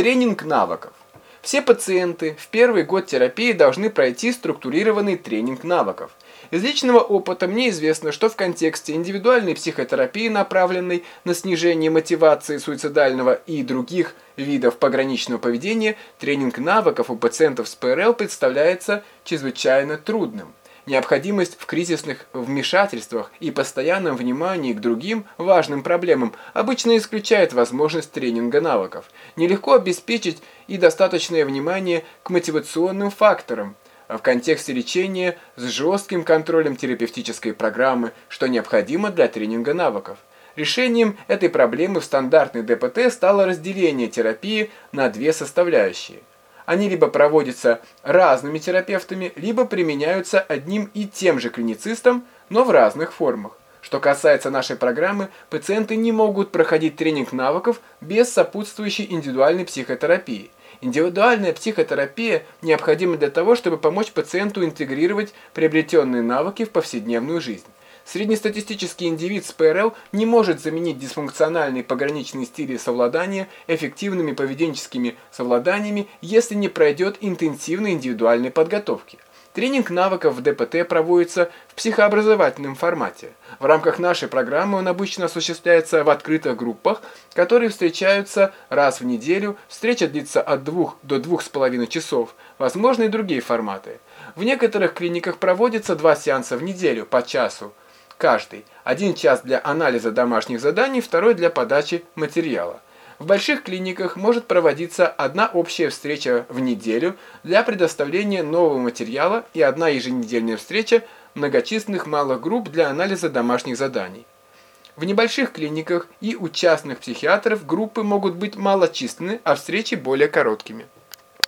Тренинг навыков. Все пациенты в первый год терапии должны пройти структурированный тренинг навыков. Из личного опыта мне известно, что в контексте индивидуальной психотерапии, направленной на снижение мотивации суицидального и других видов пограничного поведения, тренинг навыков у пациентов с ПРЛ представляется чрезвычайно трудным. Необходимость в кризисных вмешательствах и постоянном внимании к другим важным проблемам обычно исключает возможность тренинга навыков. Нелегко обеспечить и достаточное внимание к мотивационным факторам в контексте лечения с жестким контролем терапевтической программы, что необходимо для тренинга навыков. Решением этой проблемы в стандартной ДПТ стало разделение терапии на две составляющие. Они либо проводятся разными терапевтами, либо применяются одним и тем же клиницистом, но в разных формах. Что касается нашей программы, пациенты не могут проходить тренинг навыков без сопутствующей индивидуальной психотерапии. Индивидуальная психотерапия необходима для того, чтобы помочь пациенту интегрировать приобретенные навыки в повседневную жизнь. Среднестатистический индивид с ПРЛ не может заменить дисфункциональные пограничные стили совладания эффективными поведенческими совладаниями, если не пройдет интенсивной индивидуальной подготовки. Тренинг навыков в ДПТ проводится в психообразовательном формате. В рамках нашей программы он обычно осуществляется в открытых группах, которые встречаются раз в неделю, встреча длится от 2 до 2,5 часов, возможны и другие форматы. В некоторых клиниках проводится два сеанса в неделю по часу, каждый. Один час для анализа домашних заданий, второй для подачи материала. В больших клиниках может проводиться одна общая встреча в неделю для предоставления нового материала и одна еженедельная встреча многочисленных малых групп для анализа домашних заданий. В небольших клиниках и у частных психиатров группы могут быть малочисленны, а встречи более короткими.